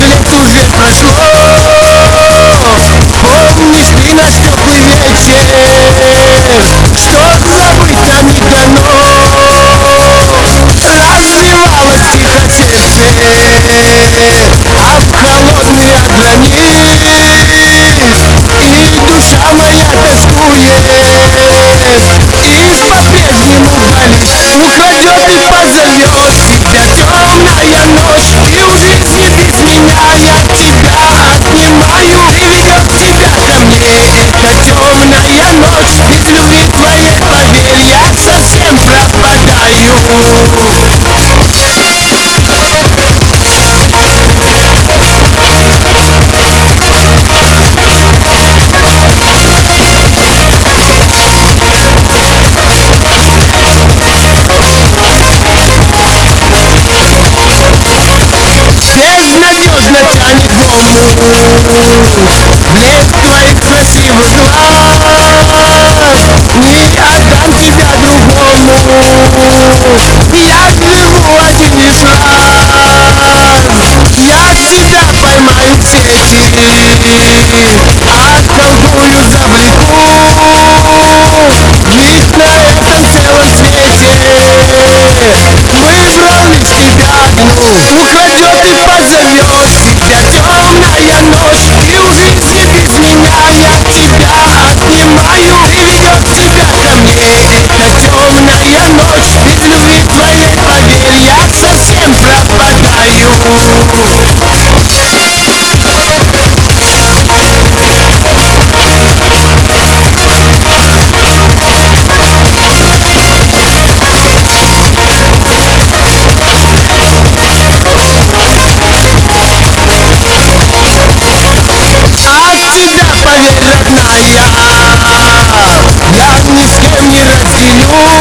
лет уже прошло Помнишь ты наш теплый вечер Что забыть нам не дано Разбивалось тихо сердце А в холодные ограни И душа моя тоскует твоих красивых глаз Не отдам тебя другому Я живу один лишь раз Я тебя поймаю в сети Оттолкую, завлеку Ведь на этом целом свете. Выбрал лишь тебя одну I'm not can get.